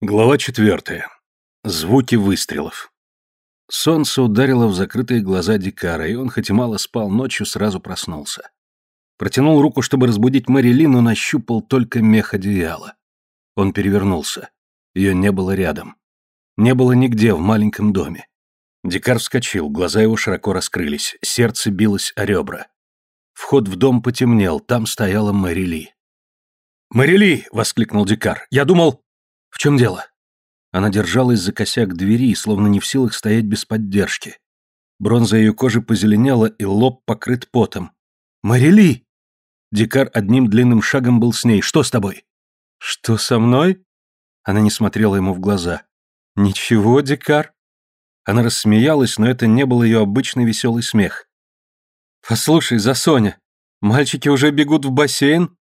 Глава четвертая. Звуки выстрелов. Солнце ударило в закрытые глаза Дикара, и он, хоть и мало спал ночью, сразу проснулся. Протянул руку, чтобы разбудить Мэри но нащупал только мех одеяла. Он перевернулся. Ее не было рядом. Не было нигде в маленьком доме. Дикар вскочил, глаза его широко раскрылись, сердце билось о ребра. Вход в дом потемнел, там стояла Мэри Ли. «Мэри воскликнул Дикар. «Я думал...» «В чем дело?» Она держалась за косяк двери, словно не в силах стоять без поддержки. Бронза ее кожи позеленела, и лоб покрыт потом. «Марили!» Дикар одним длинным шагом был с ней. «Что с тобой?» «Что со мной?» Она не смотрела ему в глаза. «Ничего, Дикар?» Она рассмеялась, но это не был ее обычный веселый смех. «Послушай, за Соня, мальчики уже бегут в бассейн?»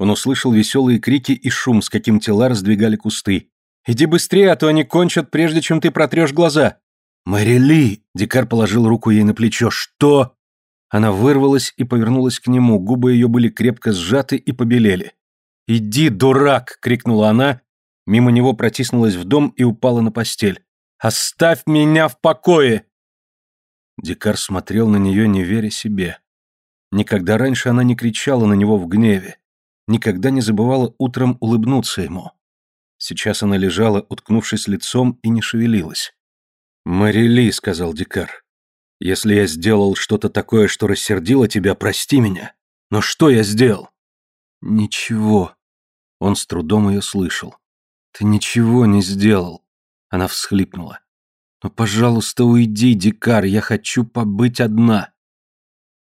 Он услышал веселые крики и шум, с каким тела раздвигали кусты. «Иди быстрее, а то они кончат, прежде чем ты протрешь глаза!» «Мэри Ли!» — Дикар положил руку ей на плечо. «Что?» Она вырвалась и повернулась к нему, губы ее были крепко сжаты и побелели. «Иди, дурак!» — крикнула она, мимо него протиснулась в дом и упала на постель. «Оставь меня в покое!» Дикар смотрел на нее, не веря себе. Никогда раньше она не кричала на него в гневе никогда не забывала утром улыбнуться ему. Сейчас она лежала, уткнувшись лицом, и не шевелилась. «Марили», — сказал Дикар, — «если я сделал что-то такое, что рассердило тебя, прости меня. Но что я сделал?» «Ничего». Он с трудом ее слышал. «Ты ничего не сделал». Она всхлипнула. «Но, пожалуйста, уйди, Дикар, я хочу побыть одна».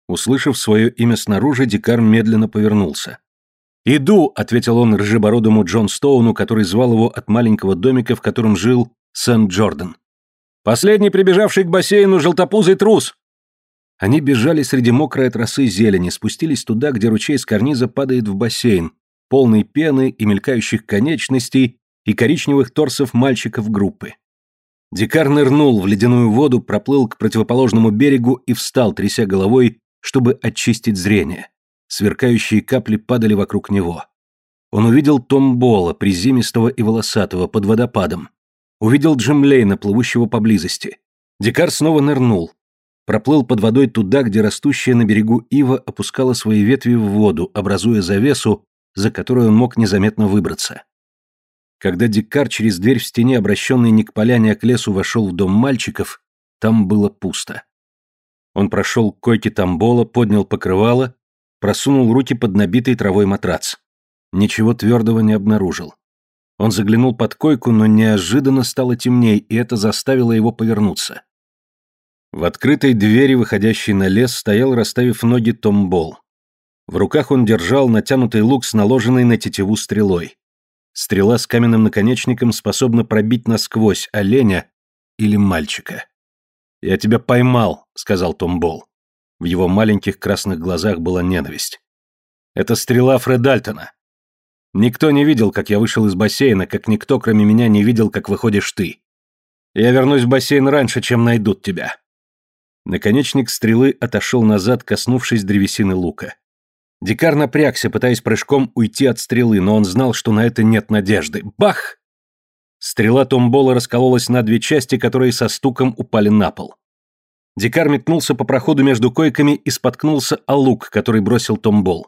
Услышав свое имя снаружи, Дикар медленно повернулся. «Иду», — ответил он рыжебородому Джон Стоуну, который звал его от маленького домика, в котором жил Сент-Джордан. «Последний прибежавший к бассейну желтопузый трус!» Они бежали среди мокрой от росы зелени, спустились туда, где ручей с карниза падает в бассейн, полный пены и мелькающих конечностей и коричневых торсов мальчиков группы. Дикар нырнул в ледяную воду, проплыл к противоположному берегу и встал, тряся головой, чтобы очистить зрение. Сверкающие капли падали вокруг него. Он увидел Томбола, приземистого и волосатого, под водопадом. Увидел Джимлейна, плывущего поблизости. Дикар снова нырнул. Проплыл под водой туда, где растущая на берегу ива опускала свои ветви в воду, образуя завесу, за которой он мог незаметно выбраться. Когда Дикар через дверь в стене, обращенной не к поляне, а к лесу, вошел в дом мальчиков, там было пусто. Он прошел к койке Тамбола, поднял покрывало просунул руки под набитый травой матрац. Ничего твердого не обнаружил. Он заглянул под койку, но неожиданно стало темней, и это заставило его повернуться. В открытой двери, выходящей на лес, стоял, расставив ноги, Томбол. В руках он держал натянутый лук с наложенной на тетиву стрелой. Стрела с каменным наконечником способна пробить насквозь оленя или мальчика. «Я тебя поймал», — сказал Томбол. В его маленьких красных глазах была ненависть. «Это стрела Фредальтона. Никто не видел, как я вышел из бассейна, как никто, кроме меня, не видел, как выходишь ты. Я вернусь в бассейн раньше, чем найдут тебя». Наконечник стрелы отошел назад, коснувшись древесины лука. Дикар напрягся, пытаясь прыжком уйти от стрелы, но он знал, что на это нет надежды. Бах! Стрела Томбола раскололась на две части, которые со стуком упали на пол. Дикар метнулся по проходу между койками и споткнулся о лук, который бросил Томбол.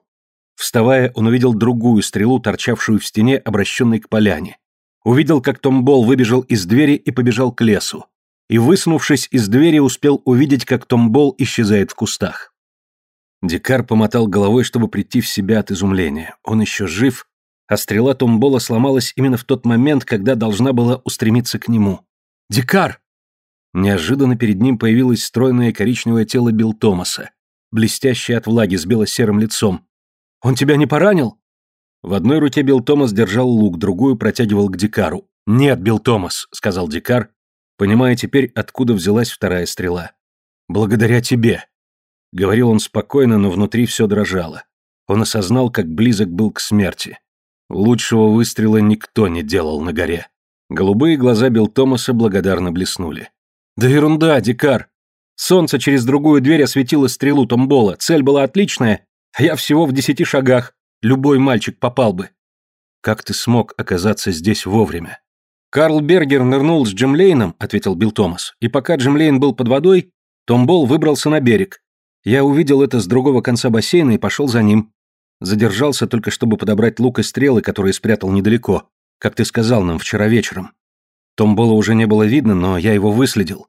Вставая, он увидел другую стрелу, торчавшую в стене, обращенной к поляне. Увидел, как Томбол выбежал из двери и побежал к лесу. И, высунувшись из двери, успел увидеть, как Томбол исчезает в кустах. Дикар помотал головой, чтобы прийти в себя от изумления. Он еще жив, а стрела Томбола сломалась именно в тот момент, когда должна была устремиться к нему. «Дикар!» Неожиданно перед ним появилось стройное коричневое тело Билл Томаса, блестящее от влаги с бело-серым лицом. «Он тебя не поранил?» В одной руке Билл Томас держал лук, другую протягивал к Дикару. «Нет, Билл Томас», — сказал Дикар, понимая теперь, откуда взялась вторая стрела. «Благодаря тебе», — говорил он спокойно, но внутри все дрожало. Он осознал, как близок был к смерти. Лучшего выстрела никто не делал на горе. Голубые глаза Билл Томаса благодарно блеснули. Да ерунда, Дикар. Солнце через другую дверь осветило стрелу Томбола. Цель была отличная, а я всего в десяти шагах. Любой мальчик попал бы. Как ты смог оказаться здесь вовремя? «Карл Бергер нырнул с Джим Лейном», — ответил Билл Томас, «и пока Джим Лейн был под водой, Том Болл выбрался на берег. Я увидел это с другого конца бассейна и пошел за ним. Задержался только, чтобы подобрать лук и стрелы, которые спрятал недалеко, как ты сказал нам вчера вечером. Том Болла уже не было видно, но я его выследил.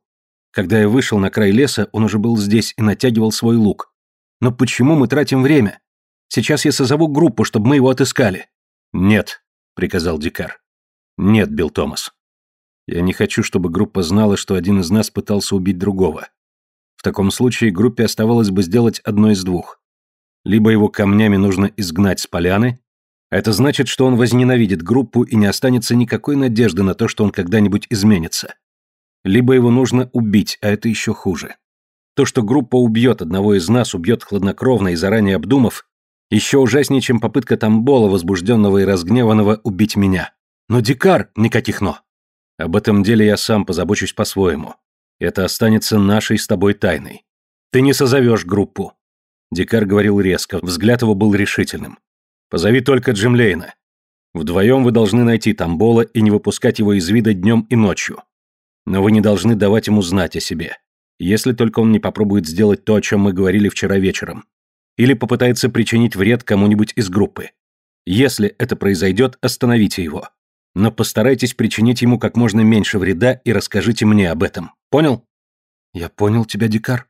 Когда я вышел на край леса, он уже был здесь и натягивал свой лук. Но почему мы тратим время? Сейчас я созову группу, чтобы мы его отыскали. Нет, приказал Дикар. Нет, Билл Томас. Я не хочу, чтобы группа знала, что один из нас пытался убить другого. В таком случае группе оставалось бы сделать одно из двух. Либо его камнями нужно изгнать с поляны, это значит, что он возненавидит группу и не останется никакой надежды на то, что он когда-нибудь изменится. Либо его нужно убить, а это еще хуже. То, что группа убьет одного из нас, убьет хладнокровно и заранее обдумав, еще ужаснее, чем попытка Тамбола, возбужденного и разгневанного, убить меня. Но Дикар никаких «но». Об этом деле я сам позабочусь по-своему. Это останется нашей с тобой тайной. Ты не созовешь группу. Дикар говорил резко, взгляд его был решительным. Позови только Джим Лейна. Вдвоем вы должны найти Тамбола и не выпускать его из вида днем и ночью. Но вы не должны давать ему знать о себе. Если только он не попробует сделать то, о чем мы говорили вчера вечером. Или попытается причинить вред кому-нибудь из группы. Если это произойдет, остановите его но постарайтесь причинить ему как можно меньше вреда и расскажите мне об этом. Понял? Я понял тебя, Дикар.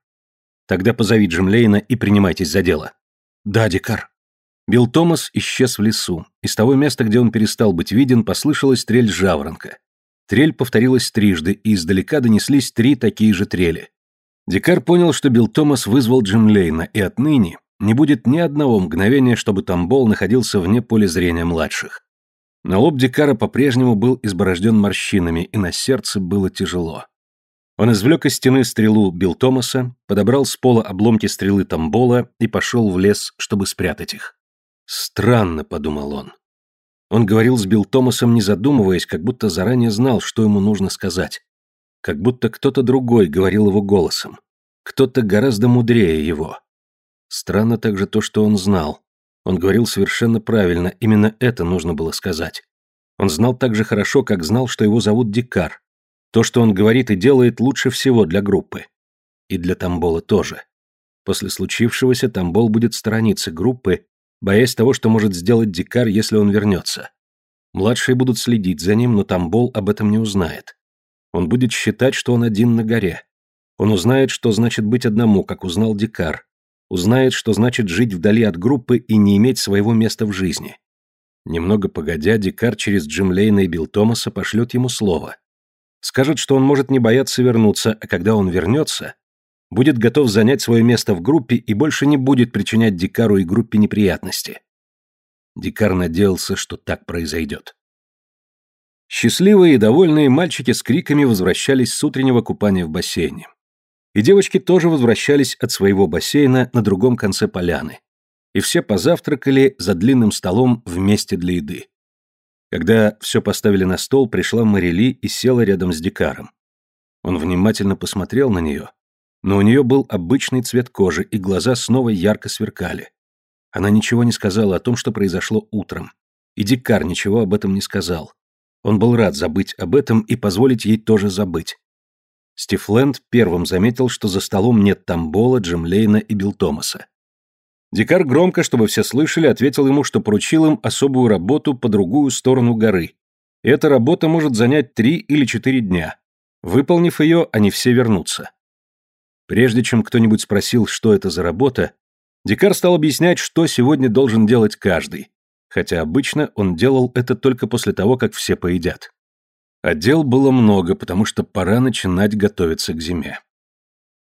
Тогда позови Джимлейна и принимайтесь за дело. Да, Дикар. Билл Томас исчез в лесу. Из того места, где он перестал быть виден, послышалась трель жаворонка. Трель повторилась трижды, и издалека донеслись три такие же трели. Дикар понял, что Билл Томас вызвал Джим Лейна, и отныне не будет ни одного мгновения, чтобы Тамбол находился вне поля зрения младших. На лоб Дикара по-прежнему был изборожден морщинами, и на сердце было тяжело. Он извлек из стены стрелу Билл Томаса, подобрал с пола обломки стрелы Тамбола и пошел в лес, чтобы спрятать их. «Странно», — подумал он. Он говорил с Билл Томасом, не задумываясь, как будто заранее знал, что ему нужно сказать. Как будто кто-то другой говорил его голосом. Кто-то гораздо мудрее его. Странно также то, что он знал. Он говорил совершенно правильно, именно это нужно было сказать. Он знал так же хорошо, как знал, что его зовут Дикар. То, что он говорит и делает, лучше всего для группы. И для Тамбола тоже. После случившегося Тамбол будет сторониться группы, боясь того, что может сделать Дикар, если он вернется. Младшие будут следить за ним, но Тамбол об этом не узнает. Он будет считать, что он один на горе. Он узнает, что значит быть одному, как узнал Дикар, узнает, что значит жить вдали от группы и не иметь своего места в жизни. Немного погодя, Дикар через Джим Лейна и Билл Томаса пошлет ему слово. Скажет, что он может не бояться вернуться, а когда он вернется, будет готов занять свое место в группе и больше не будет причинять Дикару и группе неприятности. Дикар надеялся, что так произойдет. Счастливые и довольные мальчики с криками возвращались с утреннего купания в бассейне. И девочки тоже возвращались от своего бассейна на другом конце поляны. И все позавтракали за длинным столом вместе для еды. Когда все поставили на стол, пришла Марили и села рядом с Дикаром. Он внимательно посмотрел на нее, но у нее был обычный цвет кожи, и глаза снова ярко сверкали. Она ничего не сказала о том, что произошло утром. И Дикар ничего об этом не сказал. Он был рад забыть об этом и позволить ей тоже забыть. Стифленд первым заметил, что за столом нет Тамбола, Джим Лейна и Билл Томаса. Дикар громко, чтобы все слышали, ответил ему, что поручил им особую работу по другую сторону горы. Эта работа может занять три или четыре дня. Выполнив ее, они все вернутся. Прежде чем кто-нибудь спросил, что это за работа, Дикар стал объяснять, что сегодня должен делать каждый, хотя обычно он делал это только после того, как все поедят. А дел было много, потому что пора начинать готовиться к зиме.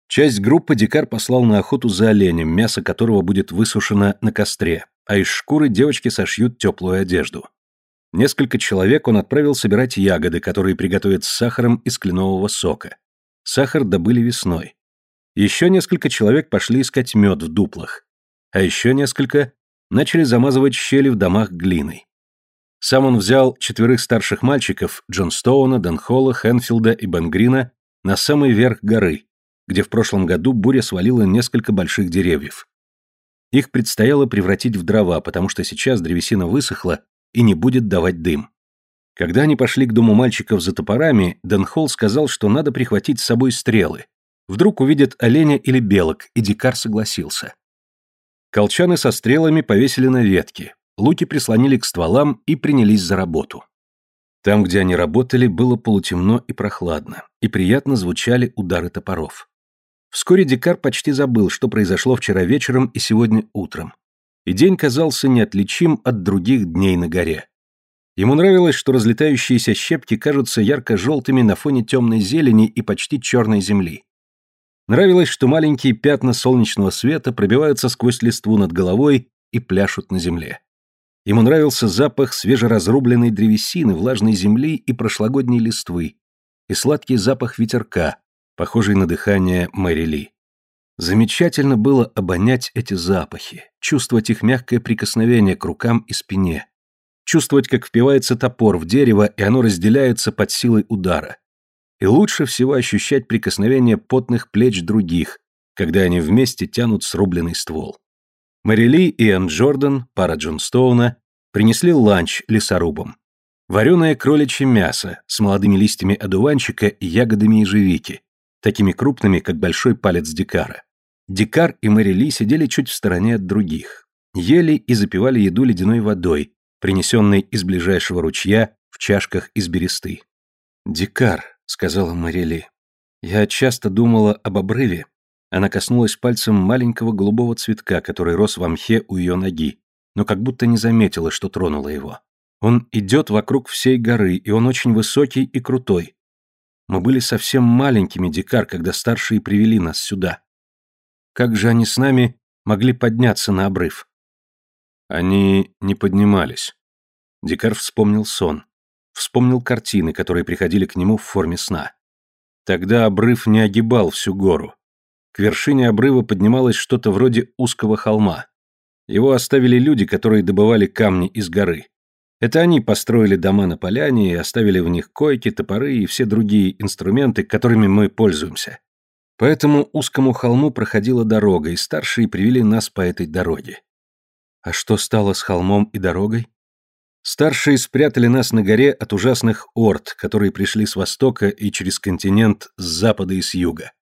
Часть группы Дикар послал на охоту за оленем, мясо которого будет высушено на костре, а из шкуры девочки сошьют теплую одежду. Несколько человек он отправил собирать ягоды, которые приготовят с сахаром из кленового сока. Сахар добыли весной. Еще несколько человек пошли искать мед в дуплах. А еще несколько начали замазывать щели в домах глиной. Сам он взял четверых старших мальчиков, Джон Стоуна, Дэн Холла, Хэнфилда и Бенгрина, на самый верх горы, где в прошлом году буря свалила несколько больших деревьев. Их предстояло превратить в дрова, потому что сейчас древесина высохла и не будет давать дым. Когда они пошли к дому мальчиков за топорами, Денхолл сказал, что надо прихватить с собой стрелы. Вдруг увидят оленя или белок, и дикар согласился. Колчаны со стрелами повесили на ветки, луки прислонили к стволам и принялись за работу. Там, где они работали, было полутемно и прохладно, и приятно звучали удары топоров. Вскоре Дикар почти забыл, что произошло вчера вечером и сегодня утром. И день казался неотличим от других дней на горе. Ему нравилось, что разлетающиеся щепки кажутся ярко-желтыми на фоне темной зелени и почти черной земли. Нравилось, что маленькие пятна солнечного света пробиваются сквозь листву над головой и пляшут на земле. Ему нравился запах свежеразрубленной древесины, влажной земли и прошлогодней листвы, и сладкий запах ветерка, похожий на дыхание Мэри Ли. Замечательно было обонять эти запахи, чувствовать их мягкое прикосновение к рукам и спине, чувствовать, как впивается топор в дерево, и оно разделяется под силой удара. И лучше всего ощущать прикосновение потных плеч других, когда они вместе тянут срубленный ствол. Мэрили и Энн Джордан, пара Джон Стоуна, принесли ланч лесорубам. Вареное кроличье мясо с молодыми листьями одуванчика и ягодами ежевики, такими крупными, как большой палец дикара. Дикар и Мэри сидели чуть в стороне от других. Ели и запивали еду ледяной водой, принесенной из ближайшего ручья в чашках из бересты. «Дикар», — сказала Мэри я часто думала об обрыве, она коснулась пальцем маленького голубого цветка, который рос в мхе у ее ноги, но как будто не заметила, что тронула его. Он идет вокруг всей горы, и он очень высокий и крутой. Мы были совсем маленькими, Дикар, когда старшие привели нас сюда. Как же они с нами могли подняться на обрыв? Они не поднимались. Дикар вспомнил сон. Вспомнил картины, которые приходили к нему в форме сна. Тогда обрыв не огибал всю гору. К вершине обрыва поднималось что-то вроде узкого холма. Его оставили люди, которые добывали камни из горы. Это они построили дома на поляне и оставили в них койки, топоры и все другие инструменты, которыми мы пользуемся. По этому узкому холму проходила дорога, и старшие привели нас по этой дороге. А что стало с холмом и дорогой? Старшие спрятали нас на горе от ужасных орд, которые пришли с востока и через континент с запада и с юга.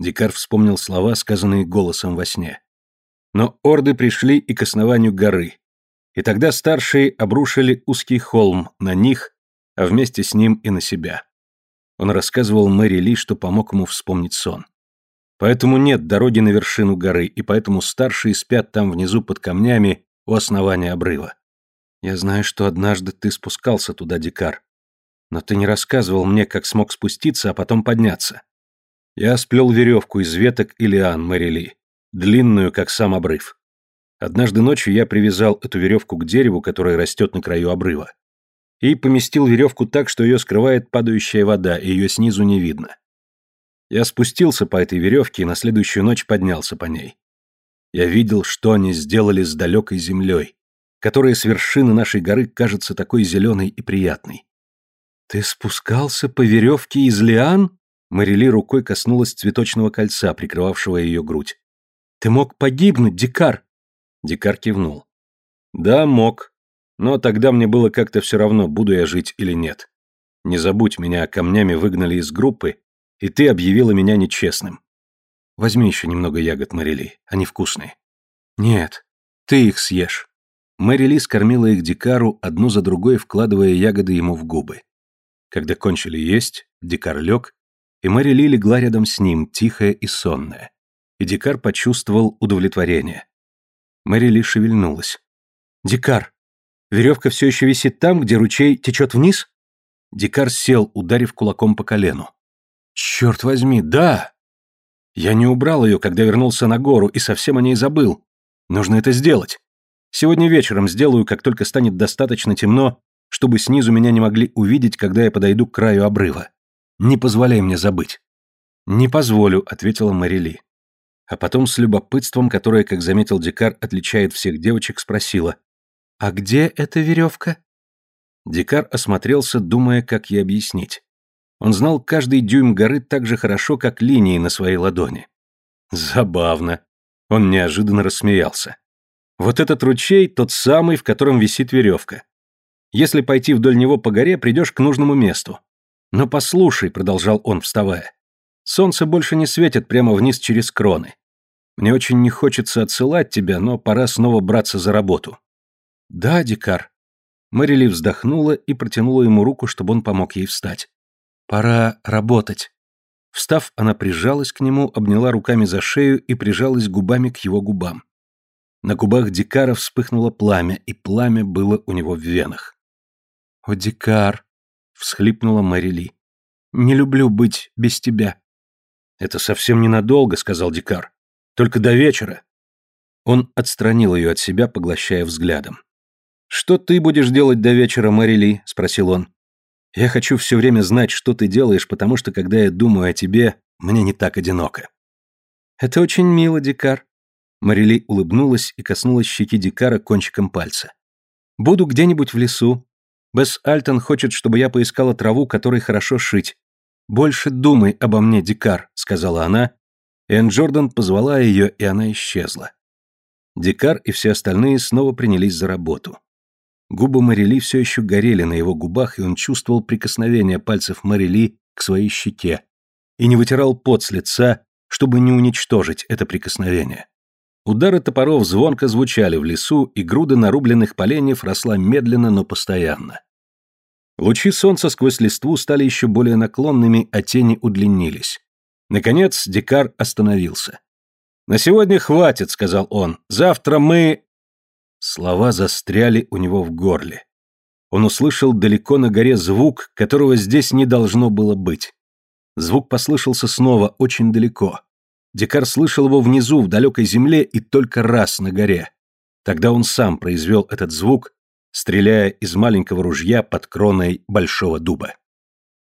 Дикар вспомнил слова, сказанные голосом во сне. Но орды пришли и к основанию горы. И тогда старшие обрушили узкий холм на них, а вместе с ним и на себя. Он рассказывал Мэри Ли, что помог ему вспомнить сон. Поэтому нет дороги на вершину горы, и поэтому старшие спят там внизу под камнями у основания обрыва. Я знаю, что однажды ты спускался туда, Дикар. Но ты не рассказывал мне, как смог спуститься, а потом подняться. Я сплел веревку из веток и лиан Мэрили, длинную, как сам обрыв. Однажды ночью я привязал эту веревку к дереву, которое растет на краю обрыва, и поместил веревку так, что ее скрывает падающая вода, и ее снизу не видно. Я спустился по этой веревке и на следующую ночь поднялся по ней. Я видел, что они сделали с далекой землей, которая с вершины нашей горы кажется такой зеленой и приятной. «Ты спускался по веревке из лиан?» Марили рукой коснулась цветочного кольца, прикрывавшего ее грудь. «Ты мог погибнуть, Дикар!» Дикар кивнул. «Да, мог. Но тогда мне было как-то все равно, буду я жить или нет. Не забудь, меня камнями выгнали из группы, и ты объявила меня нечестным. Возьми еще немного ягод, Марили, они вкусные». «Нет, ты их съешь». Мэрили скормила их Дикару, одну за другой вкладывая ягоды ему в губы. Когда кончили есть, Дикар лег и Мэри Ли легла рядом с ним, тихая и сонная. И Дикар почувствовал удовлетворение. Мэри Ли шевельнулась. «Дикар, веревка все еще висит там, где ручей течет вниз?» Дикар сел, ударив кулаком по колену. «Черт возьми, да!» Я не убрал ее, когда вернулся на гору, и совсем о ней забыл. Нужно это сделать. Сегодня вечером сделаю, как только станет достаточно темно, чтобы снизу меня не могли увидеть, когда я подойду к краю обрыва. Не позволяй мне забыть. Не позволю, ответила Марили. А потом с любопытством, которое, как заметил Дикар, отличает всех девочек, спросила: "А где эта веревка?» Дикар осмотрелся, думая, как ей объяснить. Он знал каждый дюйм горы так же хорошо, как линии на своей ладони. Забавно. Он неожиданно рассмеялся. Вот этот ручей тот самый, в котором висит веревка. Если пойти вдоль него по горе, придешь к нужному месту. Но послушай, продолжал он, вставая. Солнце больше не светит прямо вниз через кроны. Мне очень не хочется отсылать тебя, но пора снова браться за работу. Да, Дикар. Мэрили вздохнула и протянула ему руку, чтобы он помог ей встать. Пора работать. Встав, она прижалась к нему, обняла руками за шею и прижалась губами к его губам. На губах Дикара вспыхнуло пламя, и пламя было у него в венах. «О, Дикар!» — всхлипнула Мэри «Не люблю быть без тебя». «Это совсем ненадолго», — сказал Дикар. «Только до вечера». Он отстранил ее от себя, поглощая взглядом. «Что ты будешь делать до вечера, Мэри спросил он. «Я хочу все время знать, что ты делаешь, потому что, когда я думаю о тебе, мне не так одиноко». «Это очень мило, Дикар», Марили улыбнулась и коснулась щеки Дикара кончиком пальца. «Буду где-нибудь в лесу. Бесс Альтон хочет, чтобы я поискала траву, которой хорошо шить. Больше думай обо мне, Дикар», — сказала она. Энн Джордан позвала ее, и она исчезла. Дикар и все остальные снова принялись за работу. Губы Марили все еще горели на его губах, и он чувствовал прикосновение пальцев Марили к своей щеке и не вытирал пот с лица, чтобы не уничтожить это прикосновение. Удары топоров звонко звучали в лесу, и груда нарубленных поленьев росла медленно, но постоянно. Лучи солнца сквозь листву стали еще более наклонными, а тени удлинились. Наконец Дикар остановился. «На сегодня хватит», — сказал он. «Завтра мы...» Слова застряли у него в горле. Он услышал далеко на горе звук, которого здесь не должно было быть. Звук послышался снова очень далеко. Дикар слышал его внизу, в далекой земле, и только раз на горе. Тогда он сам произвел этот звук, стреляя из маленького ружья под кроной большого дуба.